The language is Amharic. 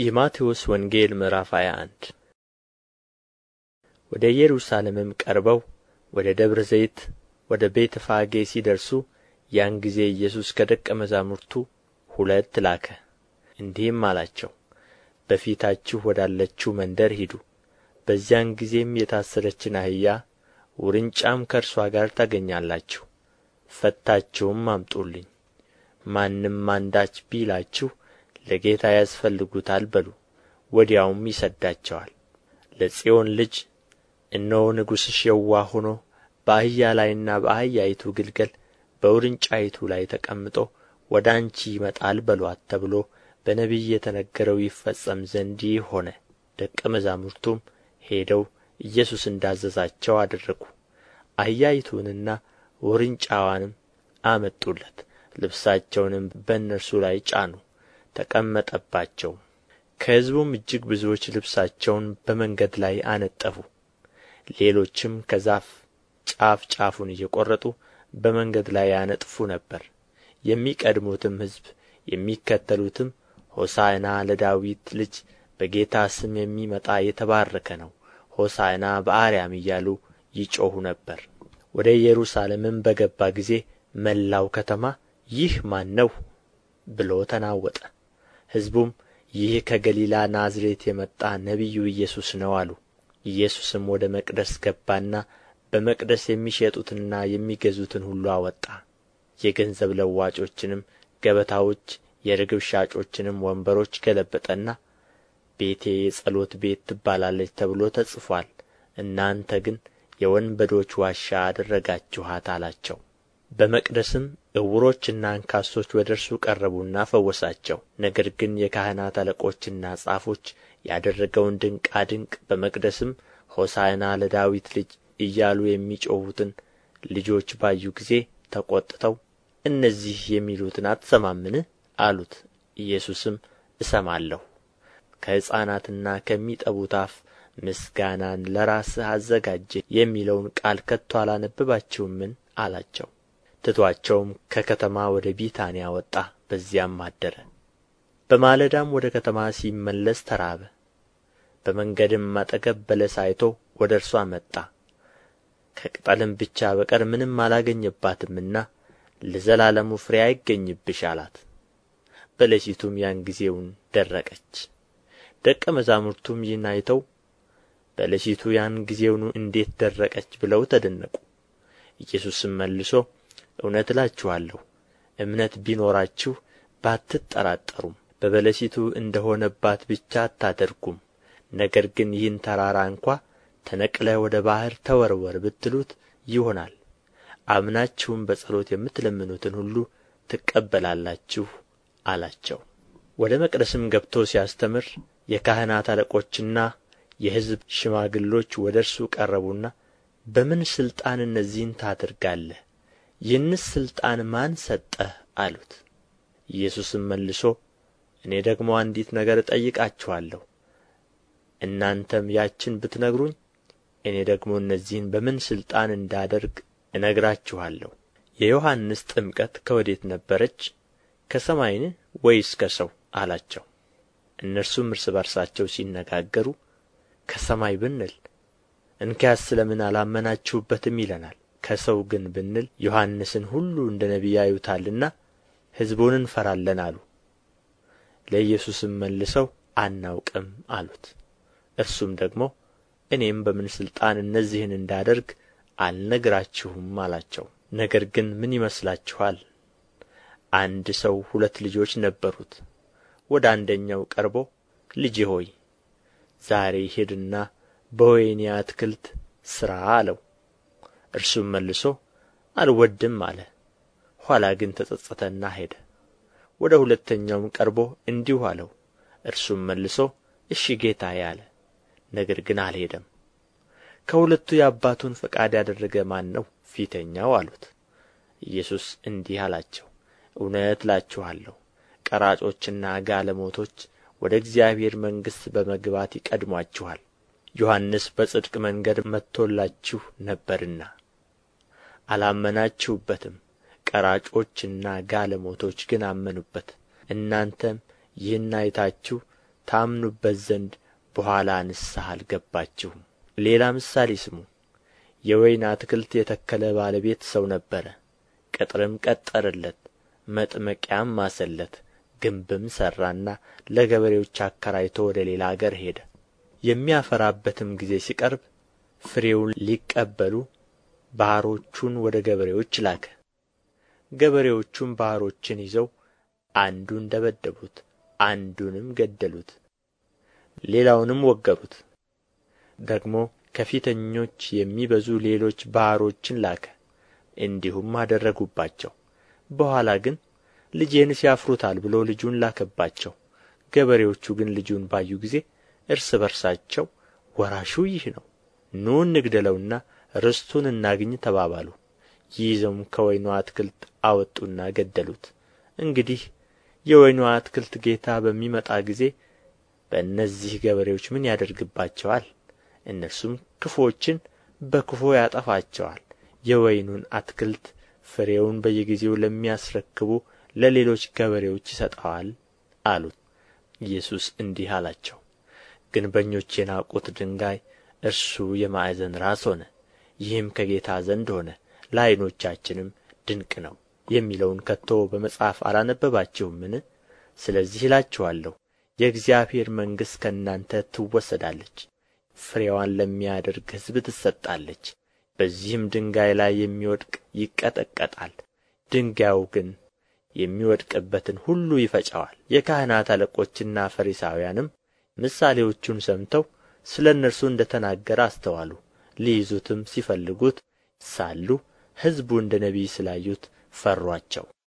የማቴዎስ ወንጌል ምዕራፍ 21 ወደ ኢየሩሳሌምም ቀርበው ወደ ደብረ ዘይት ወደ ቤተ ፋጌ ሲደርሱ ያን ጊዜ ኢየሱስ ከደቀ መዛሙርቱ ሁለት ላከ። እንዲህም አላቸው በፊታችሁ ወዳለችው መንደር ሂዱ። በዚያን ጊዜም የታሰረችን አህያ ውርንጫም ከእርሷ ጋር ታገኛላችሁ። ፈታችሁም አምጡልኝ። ማንም አንዳች ቢላችሁ ለጌታ ያስፈልጉታል በሉ ወዲያውም ይሰዳቸዋል። ለጽዮን ልጅ እነሆ ንጉሥሽ የዋህ ሆኖ በአህያ ላይና በአህያይቱ ግልገል በውርንጫይቱ ላይ ተቀምጦ ወደ አንቺ ይመጣል በሉአት ተብሎ በነቢይ የተነገረው ይፈጸም ዘንድ ይህ ሆነ። ደቀ መዛሙርቱም ሄደው ኢየሱስ እንዳዘዛቸው አደረጉ። አህያይቱንና ውርንጫዋንም አመጡለት ልብሳቸውንም በእነርሱ ላይ ጫኑ ተቀመጠባቸውም ከሕዝቡም እጅግ ብዙዎች ልብሳቸውን በመንገድ ላይ አነጠፉ። ሌሎችም ከዛፍ ጫፍ ጫፉን እየቈረጡ በመንገድ ላይ ያነጥፉ ነበር። የሚቀድሙትም ሕዝብ የሚከተሉትም ሆሣዕና ለዳዊት ልጅ በጌታ ስም የሚመጣ የተባረከ ነው ሆሣዕና በአርያም እያሉ ይጮኹ ነበር። ወደ ኢየሩሳሌምም በገባ ጊዜ መላው ከተማ ይህ ማን ነው ብሎ ተናወጠ ሕዝቡም ይህ ከገሊላ ናዝሬት የመጣ ነቢዩ ኢየሱስ ነው አሉ። ኢየሱስም ወደ መቅደስ ገባና በመቅደስ የሚሸጡትንና የሚገዙትን ሁሉ አወጣ። የገንዘብ ለዋጮችንም ገበታዎች የርግብ ሻጮችንም ወንበሮች ገለበጠና ቤቴ የጸሎት ቤት ትባላለች ተብሎ ተጽፎአል እናንተ ግን የወንበዶች ዋሻ አደረጋችኋት አላቸው በመቅደስም ዕውሮችና አንካሶች ወደ እርሱ ቀረቡና ፈወሳቸው። ነገር ግን የካህናት አለቆችና ጻፎች ያደረገውን ድንቃ ድንቅ በመቅደስም ሆሣዕና ለዳዊት ልጅ እያሉ የሚጮኹትን ልጆች ባዩ ጊዜ ተቈጥተው እነዚህ የሚሉትን አትሰማምን? አሉት። ኢየሱስም እሰማለሁ ከሕፃናትና ከሚጠቡት አፍ ምስጋናን ለራስህ አዘጋጀህ የሚለውን ቃል ከቶ አላነበባችሁምን አላቸው ትቶአቸውም ከከተማ ወደ ቢታንያ ወጣ በዚያም አደረ። በማለዳም ወደ ከተማ ሲመለስ ተራበ። በመንገድም አጠገብ በለስ አይቶ ወደ እርሷ መጣ። ከቅጠልም ብቻ በቀር ምንም አላገኘባትምና ለዘላለሙ ፍሬ አይገኝብሽ አላት። በለሲቱም ያን ጊዜውን ደረቀች። ደቀ መዛሙርቱም ይህን አይተው በለሲቱ ያን ጊዜውኑ እንዴት ደረቀች ብለው ተደነቁ። ኢየሱስም መልሶ እውነት እላችኋለሁ እምነት ቢኖራችሁ ባትጠራጠሩም በበለሲቱ እንደ ሆነባት ብቻ አታደርጉም። ነገር ግን ይህን ተራራ እንኳ ተነቅለህ ወደ ባሕር ተወርወር ብትሉት ይሆናል። አምናችሁም በጸሎት የምትለምኑትን ሁሉ ትቀበላላችሁ አላቸው። ወደ መቅደስም ገብቶ ሲያስተምር የካህናት አለቆችና የሕዝብ ሽማግሎች ወደ እርሱ ቀረቡና በምን ሥልጣን እነዚህን ታደርጋለህ ይህንስ ሥልጣን ማን ሰጠህ? አሉት። ኢየሱስም መልሶ እኔ ደግሞ አንዲት ነገር እጠይቃችኋለሁ። እናንተም ያችን ብትነግሩኝ እኔ ደግሞ እነዚህን በምን ሥልጣን እንዳደርግ እነግራችኋለሁ። የዮሐንስ ጥምቀት ከወዴት ነበረች? ከሰማይን ወይስ ከሰው? አላቸው። እነርሱም እርስ በርሳቸው ሲነጋገሩ ከሰማይ ብንል እንኪያስ ስለ አላመናችሁበትም? ይለናል ከሰው ግን ብንል ዮሐንስን ሁሉ እንደ ነቢይ ያዩታልና ሕዝቡን እንፈራለን አሉ። ለኢየሱስም መልሰው አናውቅም አሉት። እርሱም ደግሞ እኔም በምን ሥልጣን እነዚህን እንዳደርግ አልነግራችሁም አላቸው። ነገር ግን ምን ይመስላችኋል? አንድ ሰው ሁለት ልጆች ነበሩት። ወደ አንደኛው ቀርቦ ልጄ ሆይ ዛሬ ሂድና በወይኔ አትክልት ሥራ አለው እርሱም መልሶ አልወድም አለ። ኋላ ግን ተጸጸተና ሄደ። ወደ ሁለተኛውም ቀርቦ እንዲሁ አለው። እርሱም መልሶ እሺ ጌታዬ አለ። ነገር ግን አልሄደም። ከሁለቱ የአባቱን ፈቃድ ያደረገ ማን ነው? ፊተኛው አሉት። ኢየሱስ እንዲህ አላቸው እውነት እላችኋለሁ ቀራጮችና ጋለሞቶች ወደ እግዚአብሔር መንግሥት በመግባት ይቀድሟችኋል። ዮሐንስ በጽድቅ መንገድ መጥቶላችሁ ነበርና አላመናችሁበትም። ቀራጮችና ጋለሞቶች ግን አመኑበት። እናንተም ይህን አይታችሁ ታምኑበት ዘንድ በኋላ ንስሐ አልገባችሁም። ሌላ ምሳሌ ስሙ። የወይን አትክልት የተከለ ባለቤት ሰው ነበረ። ቅጥርም ቀጠረለት መጥመቂያም ማሰለት ግንብም ሠራና ለገበሬዎች አከራይቶ ወደ ሌላ አገር ሄደ። የሚያፈራበትም ጊዜ ሲቀርብ ፍሬውን ሊቀበሉ ባሮቹን ወደ ገበሬዎች ላከ። ገበሬዎቹም ባሮችን ይዘው አንዱን ደበደቡት አንዱንም ገደሉት ሌላውንም ወገሩት ደግሞ ከፊተኞች የሚበዙ ሌሎች ባሮችን ላከ እንዲሁም አደረጉባቸው። በኋላ ግን ልጄንስ ያፍሩታል ብሎ ልጁን ላከባቸው። ገበሬዎቹ ግን ልጁን ባዩ ጊዜ እርስ በርሳቸው ወራሹ ይህ ነው ኑ እንግደለውና ርስቱን እናግኝ ተባባሉ። ይዘውም ከወይኑ አትክልት አወጡና ገደሉት። እንግዲህ የወይኑ አትክልት ጌታ በሚመጣ ጊዜ በእነዚህ ገበሬዎች ምን ያደርግባቸዋል? እነርሱም ክፉዎችን በክፉ ያጠፋቸዋል። የወይኑን አትክልት ፍሬውን በየጊዜው ለሚያስረክቡ ለሌሎች ገበሬዎች ይሰጠዋል አሉት። ኢየሱስ እንዲህ አላቸው ግንበኞች የናቁት ድንጋይ እርሱ የማዕዘን ራስ ሆነ ይህም ከጌታ ዘንድ ሆነ። ለዓይኖቻችንም ድንቅ ነው የሚለውን ከቶ በመጽሐፍ አላነበባችሁምን? ስለዚህ እላችኋለሁ የእግዚአብሔር መንግሥት ከእናንተ ትወሰዳለች ፍሬዋን ለሚያደርግ ሕዝብ ትሰጣለች። በዚህም ድንጋይ ላይ የሚወድቅ ይቀጠቀጣል ድንጋዩ ግን የሚወድቅበትን ሁሉ ይፈጨዋል። የካህናት አለቆችና ፈሪሳውያንም ምሳሌዎቹን ሰምተው ስለ እነርሱ እንደ ተናገረ አስተዋሉ ሊይዙትም ሲፈልጉት ሳሉ ሕዝቡ እንደ ነቢይ ስላዩት ፈሩአቸው